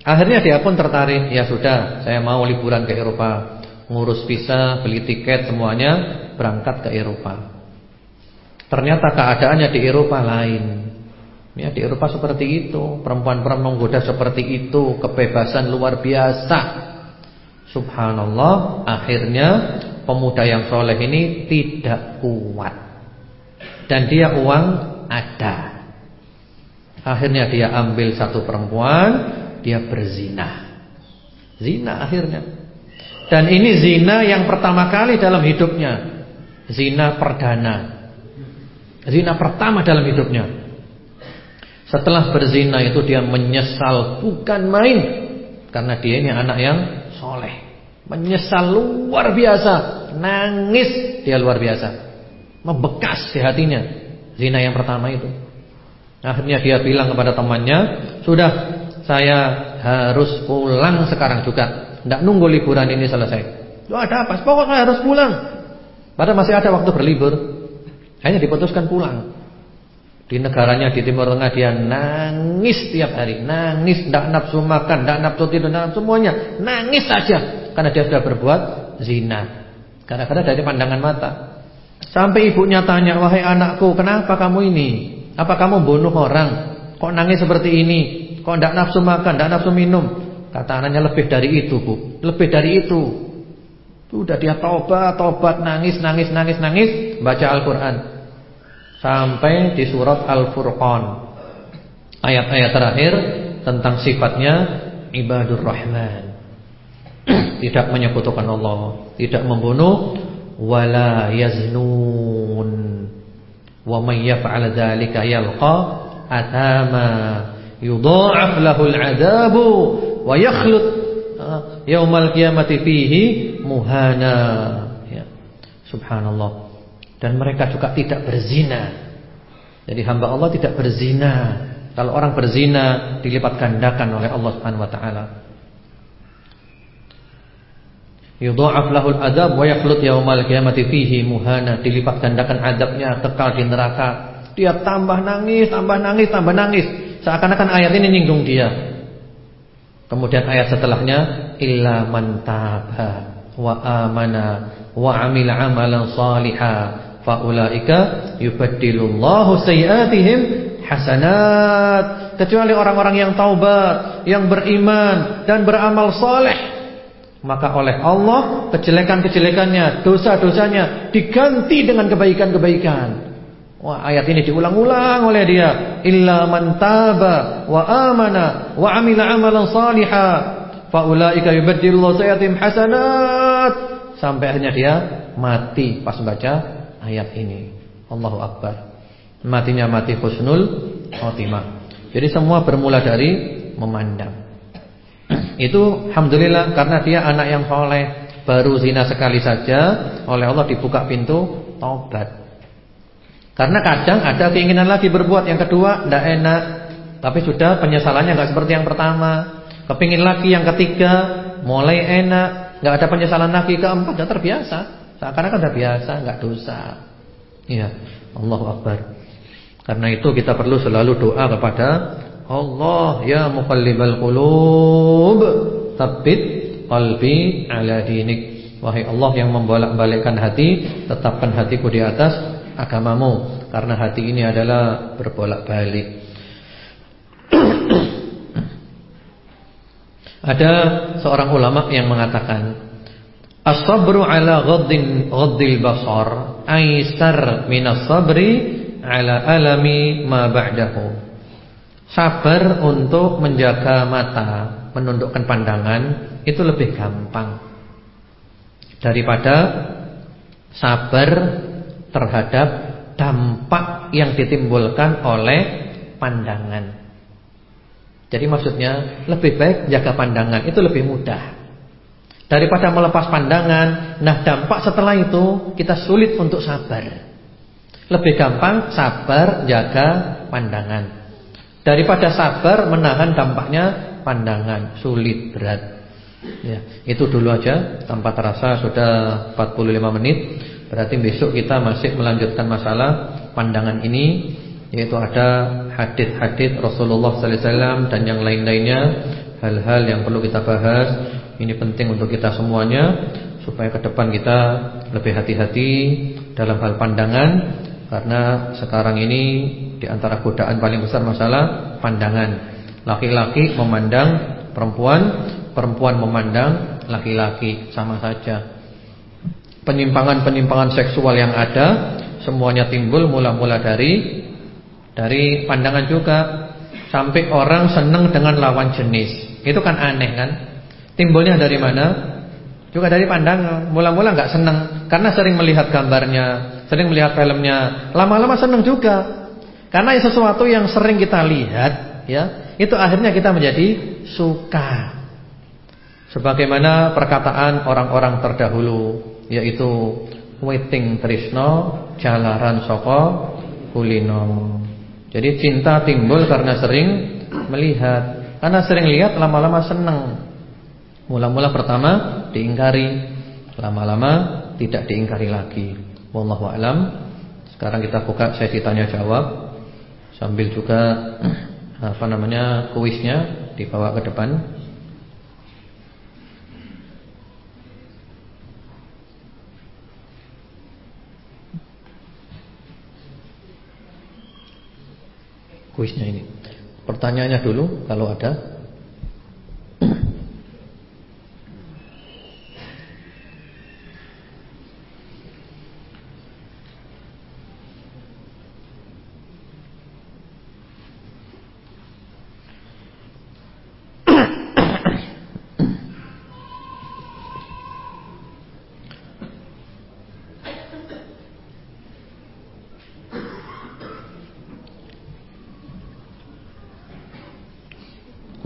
Akhirnya dia pun tertarik, ya sudah, saya mau liburan ke Eropa, ngurus visa, beli tiket semuanya, berangkat ke Eropa. Ternyata keadaannya di Eropa lain. Ya, di Eropa seperti itu, perempuan-perempuan menggoda seperti itu, kebebasan luar biasa. Subhanallah, akhirnya pemuda yang soleh ini tidak kuat. Dan dia uang ada. Akhirnya dia ambil satu perempuan dia berzina. Zina akhirnya. Dan ini zina yang pertama kali dalam hidupnya. Zina perdana. Zina pertama dalam hidupnya. Setelah berzina itu dia menyesal bukan main. Karena dia ini anak yang soleh. Menyesal luar biasa. Nangis dia luar biasa. Membekas di hatinya. Zina yang pertama itu. Akhirnya dia bilang kepada temannya, "Sudah, saya harus pulang sekarang juga. Tidak nunggu liburan ini selesai. Lu ada apa? Pokoknya harus pulang. Padahal masih ada waktu berlibur. Hanya diputuskan pulang. Di negaranya di Timur Tengah dia nangis tiap hari, nangis, tidak nafsu makan, tidak nafsu tidur, tidak semuanya, nangis saja karena dia sudah berbuat zina. Karena-karena dari pandangan mata. Sampai ibunya tanya, wahai anakku, kenapa kamu ini? Apa kamu bunuh orang? Kok nangis seperti ini? Kok tidak nafsu makan, tidak nafsu minum? Kata anaknya lebih dari itu, Bu. Lebih dari itu. Sudah dia tobat, tobat, nangis, nangis, nangis, nangis, baca Al-Qur'an. Sampai di surat Al-Furqan. Ayat-ayat terakhir tentang sifatnya ibadur rahman. tidak menyekutukan Allah, tidak membunuh wala yaznun. Wa may yaf'al dzalika yalqa atama yudha'af lahul 'adabu wa yakhlut yaumal qiyamati fihi muhana ya subhanallah dan mereka juga tidak berzina. Jadi hamba Allah tidak berzina. Kalau orang berzina dilipat gandakan oleh Allah Subhanahu wa taala. Yudha'af lahul adab wa yakhlut yaumal qiyamati fihi muhana. Dilipat gandakan adabnya kekal di neraka. Dia tambah nangis tambah nangis tambah nangis. Seakan-akan ayat ini nyinggung dia. Kemudian ayat setelahnya illa man taba wa amana wa amila amalan salihan faulaika yubaddilullahu sayiatihim hasanat kecuali orang-orang yang taubat, yang beriman dan beramal saleh maka oleh Allah kejelekan-kejelekannya, dosa-dosanya diganti dengan kebaikan-kebaikan. Wah, ayat ini diulang-ulang oleh dia. Illa man taba wa amana wa amila amalan salihah, fa ulaika yubaddilullahu sayatim hasanat. Sampai akhirnya dia mati pas baca ayat ini. Allahu akbar. Matinya mati husnul khotimah. Jadi semua bermula dari memandang. Itu alhamdulillah karena dia anak yang soleh, baru zina sekali saja, oleh Allah dibuka pintu taubat. Karena kadang ada keinginan lagi berbuat yang kedua tidak enak, tapi sudah penyesalannya nggak seperti yang pertama. Kepingin lagi yang ketiga, mulai enak, nggak ada penyesalan lagi keempat, sudah terbiasa. Seakan-akan sudah biasa, nggak dosa. Iya, Allahu Akbar. Karena itu kita perlu selalu doa kepada Allah ya muqallibal qulub, tsabbit qalbi ala dinik. Wahai Allah yang membolak-balikkan hati, tetapkan hatiku di atas agamamu karena hati ini adalah berbolak-balik. Ada seorang ulama yang mengatakan As-sabru ala ghaddin ghaddil basar aisar minas sabri ala alami ma ba'dahu. Sabar untuk menjaga mata, menundukkan pandangan itu lebih gampang daripada sabar terhadap dampak yang ditimbulkan oleh pandangan. Jadi maksudnya lebih baik jaga pandangan itu lebih mudah daripada melepas pandangan. Nah dampak setelah itu kita sulit untuk sabar. Lebih gampang sabar jaga pandangan daripada sabar menahan dampaknya pandangan sulit berat. Ya, itu dulu aja tanpa terasa sudah 45 menit. Berarti besok kita masih melanjutkan masalah pandangan ini yaitu ada hadis-hadis Rasulullah wasallam dan yang lain-lainnya, hal-hal yang perlu kita bahas. Ini penting untuk kita semuanya supaya ke depan kita lebih hati-hati dalam hal pandangan karena sekarang ini di antara godaan paling besar masalah pandangan. Laki-laki memandang perempuan, perempuan memandang laki-laki sama saja. Penyimpangan-penyimpangan seksual yang ada semuanya timbul mula-mula dari dari pandangan juga. Sampai orang senang dengan lawan jenis. Itu kan aneh kan? Timbulnya dari mana? Juga dari pandangan. Mula-mula nggak senang karena sering melihat gambarnya, sering melihat filmnya. Lama-lama senang juga. Karena sesuatu yang sering kita lihat, ya, itu akhirnya kita menjadi suka. Sebagaimana perkataan orang-orang terdahulu yaitu waiting trisno jalaran soko kulino. Jadi cinta timbul karena sering melihat. Karena sering lihat lama-lama senang. Mula-mula pertama diingkari, lama-lama tidak diingkari lagi. Wallahu a'lam. Sekarang kita buka sesi tanya jawab sambil juga apa namanya kuisnya dibawa ke depan. Kuisnya ini. Pertanyaannya dulu kalau ada.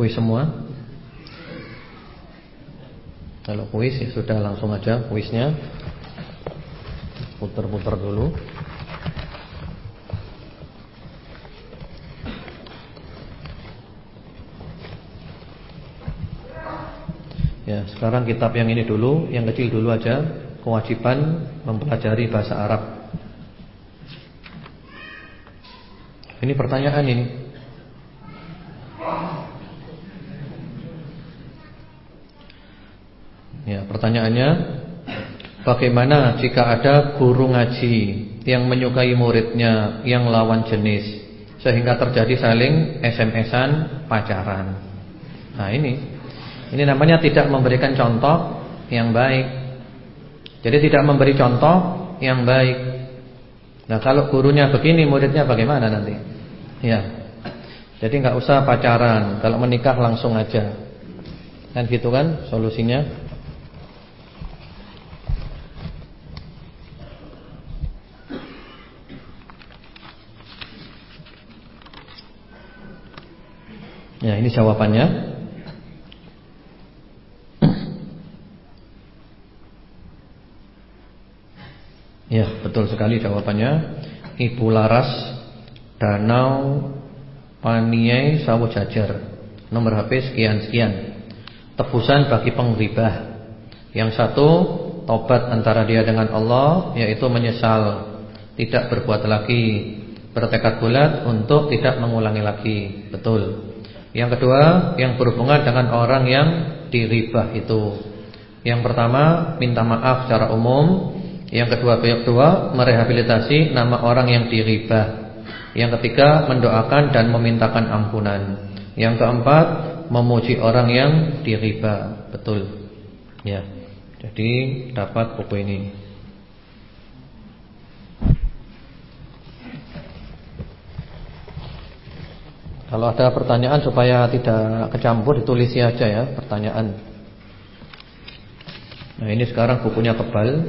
Kuis semua? Kalau kuis ya sudah langsung aja kuisnya. Putar-putar dulu. Ya, sekarang kitab yang ini dulu, yang kecil dulu aja, kewajiban mempelajari bahasa Arab. Ini pertanyaan ini. Ya, pertanyaannya bagaimana jika ada guru ngaji yang menyukai muridnya yang lawan jenis sehingga terjadi saling SMS-an pacaran. Nah, ini ini namanya tidak memberikan contoh yang baik. Jadi tidak memberi contoh yang baik. Nah, kalau gurunya begini, muridnya bagaimana nanti? Ya. Jadi nggak usah pacaran, kalau menikah langsung aja. Kan gitu kan solusinya? Ya, ini jawabannya. Ya, betul sekali jawabannya. Ibu Laras Danau Paniai Sawo Jajar. Nomor HP sekian-sekian. Tebusan bagi pengribah. Yang satu tobat antara dia dengan Allah yaitu menyesal, tidak berbuat lagi, bertekad bulat untuk tidak mengulangi lagi. Betul. Yang kedua, yang berhubungan dengan orang yang diribah itu. Yang pertama, minta maaf secara umum. Yang kedua, yang kedua, merehabilitasi nama orang yang diribah. Yang ketiga, mendoakan dan memintakan ampunan. Yang keempat, memuji orang yang diribah. Betul. Ya. Jadi dapat buku ini. Kalau ada pertanyaan supaya tidak kecampur ditulis aja ya pertanyaan. Nah ini sekarang bukunya tebal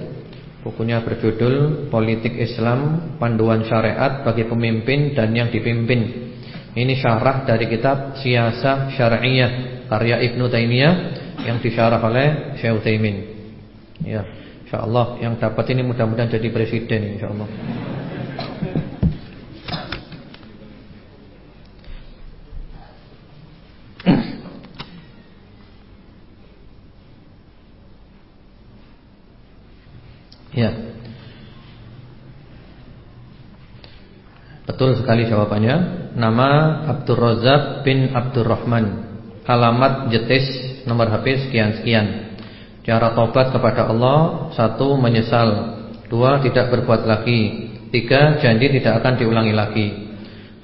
Bukunya berjudul Politik Islam Panduan Syariat bagi Pemimpin dan yang Dipimpin Ini syarah dari kitab Siasah Syariah Karya Ibnu Taimiyah Yang disyarah oleh Syekh Utsaimin. Ya, insyaallah yang dapat ini mudah-mudahan jadi presiden insyaallah. Ya. Betul sekali jawabannya. Nama Abdul Razak bin Abdurrahman. Alamat Jetis nomor HP sekian-sekian. Cara tobat kepada Allah Satu menyesal Dua tidak berbuat lagi Tiga janji tidak akan diulangi lagi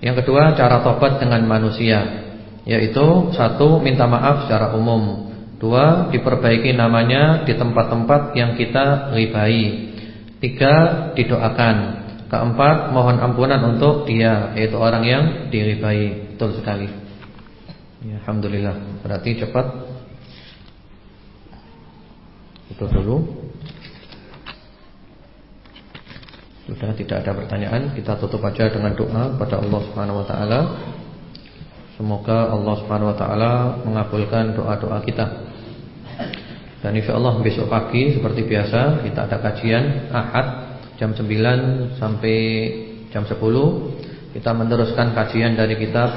Yang kedua cara tobat dengan manusia Yaitu Satu minta maaf secara umum Dua diperbaiki namanya Di tempat-tempat yang kita ribai Tiga, didoakan. Keempat, mohon ampunan untuk dia, yaitu orang yang diribai. Betul sekali. Ya, Alhamdulillah. Berarti cepat. Itu dulu. Sudah tidak ada pertanyaan, kita tutup aja dengan doa kepada Allah Subhanahu wa taala. Semoga Allah Subhanahu wa taala mengabulkan doa-doa kita. Dan insya Allah besok pagi seperti biasa kita ada kajian Ahad jam 9 sampai jam 10 Kita meneruskan kajian dari kitab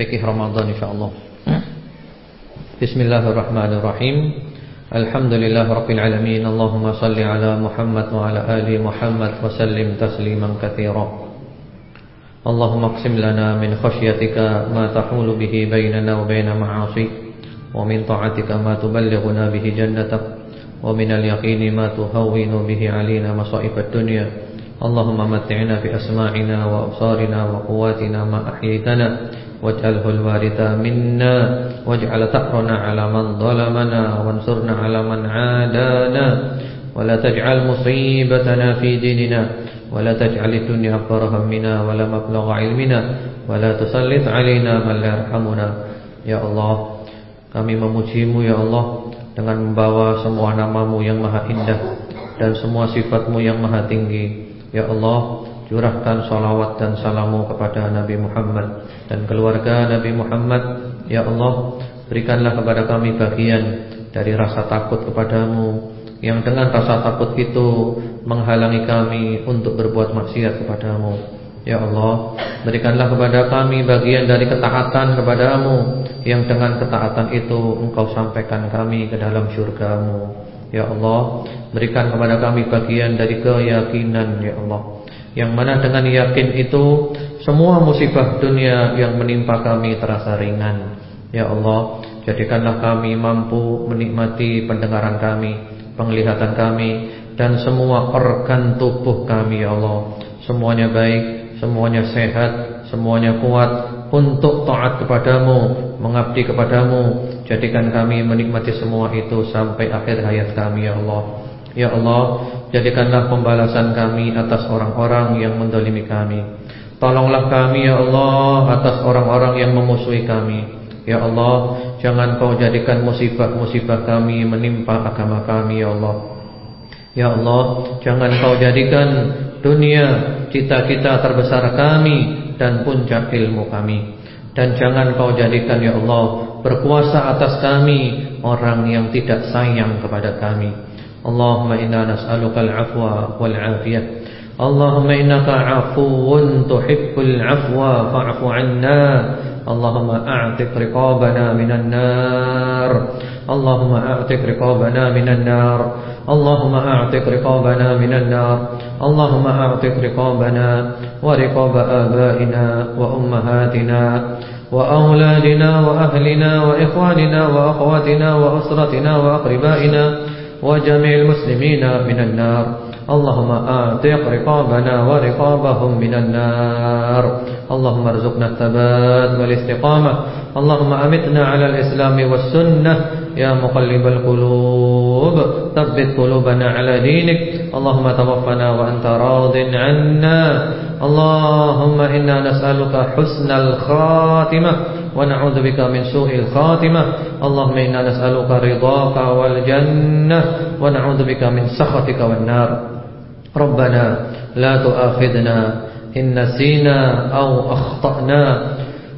Fikih Ramadan insya Allah. Bismillahirrahmanirrahim. Alhamdulillah Rabbil Alamin Allahumma salli ala Muhammad wa ala ali Muhammad Wa sallim tasliman kathira. Allahumma qsim lana min khasyatika Ma tahulu bihi bainana wa baina ma'asik ومن طاعتك ما تبلغنا به جنتك ومن اليقين ما تهون به علينا مصائب الدنيا. اللهم متعنا بأسماعنا وأبصارنا وقواتنا ما أحييتنا واجعله الوارث منا واجعل ثأرنا على من ظلمنا وانصرنا على من عادانا. ولا تجعل مصيبتنا في ديننا ولا تجعل الدنيا أكبر همنا ولا مبلغ علمنا ولا تسلط علينا من لا يرحمنا. يا الله Kami memujimu ya Allah Dengan membawa semua namamu yang maha indah Dan semua sifatmu yang maha tinggi. Ya Allah Curahkan salawat dan salamu kepada Nabi Muhammad Dan keluarga Nabi Muhammad. Ya Allah Berikanlah kepada kami bagian Dari rasa takut kepadamu Yang dengan rasa takut itu Menghalangi kami untuk berbuat maksiat kepadamu Ya Allah Berikanlah kepada kami bagian dari ketaatan kepadamu Yang dengan ketaatan itu Engkau sampaikan kami ke dalam syurgamu. Ya Allah Berikan kepada kami bagian dari keyakinan Ya Allah. Yang mana dengan yakin itu Semua musibah dunia yang menimpa kami terasa ringan. Ya Allah Jadikanlah kami mampu menikmati pendengaran kami Penglihatan kami Dan semua organ tubuh kami Ya Allah. Semuanya baik semuanya sehat, semuanya kuat untuk taat kepadamu, mengabdi kepadamu. Jadikan kami menikmati semua itu sampai akhir hayat kami ya Allah. Ya Allah, jadikanlah pembalasan kami atas orang-orang yang mendolimi kami. Tolonglah kami ya Allah atas orang-orang yang memusuhi kami. Ya Allah, jangan kau jadikan musibah-musibah kami menimpa agama kami ya Allah. Ya Allah, jangan kau jadikan dunia cita-cita terbesar kami dan puncak ilmu kami. Dan jangan kau jadikan ya Allah berkuasa atas kami orang yang tidak sayang kepada kami. Allahumma inna nas'aluka al-afwa wal afiyah Allahumma innaka afuwun tuhibbul afwa fa'fu 'anna اللهم أعتق رقابنا من النار. اللهم أعتق رقابنا من النار. اللهم أعتق رقابنا من النار. اللهم أعتق رقابنا ورقاب آبائنا وأمهاتنا وأولادنا وأهلنا وإخواننا وأخواتنا وأسرتنا وأقربائنا وجميع المسلمين من النار. اللهم آتق رقابنا ورقابهم من النار. اللهم ارزقنا الثبات والاستقامة. اللهم أمتنا على الإسلام والسنة. يا مقلب القلوب ثبت قلوبنا على دينك. اللهم توفنا وأنت راض عنا. اللهم إنا نسألك حسن الخاتمة ونعوذ بك من سوء الخاتمة. اللهم إنا نسألك رضاك والجنة ونعوذ بك من سخطك والنار. ربنا لا تؤاخذنا إن نسينا أو أخطأنا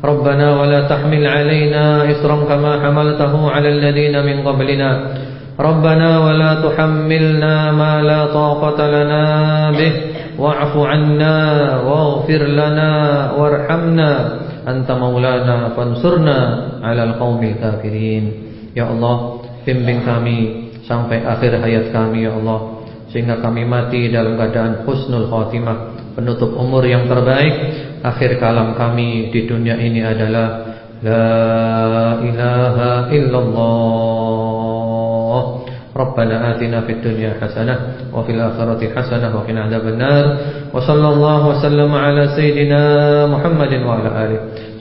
ربنا ولا تحمل علينا إصرا كما حملته على الذين من قبلنا ربنا ولا تحملنا ما لا طاقة لنا به واعف عنا واغفر لنا وارحمنا أنت مولانا فانصرنا على القوم الكافرين Ya Allah bimbing kami sampai akhir hayat kami ya Allah sehingga kami mati dalam keadaan husnul khatimah, penutup umur yang terbaik. Akhir kalam kami di dunia ini adalah la ilaha illallah. Rabbana atina fid dunya hasanah wa fil akhirati hasanah wa qina adzabannar. Wa sallallahu wa ala sayidina Muhammadin wa ala alihi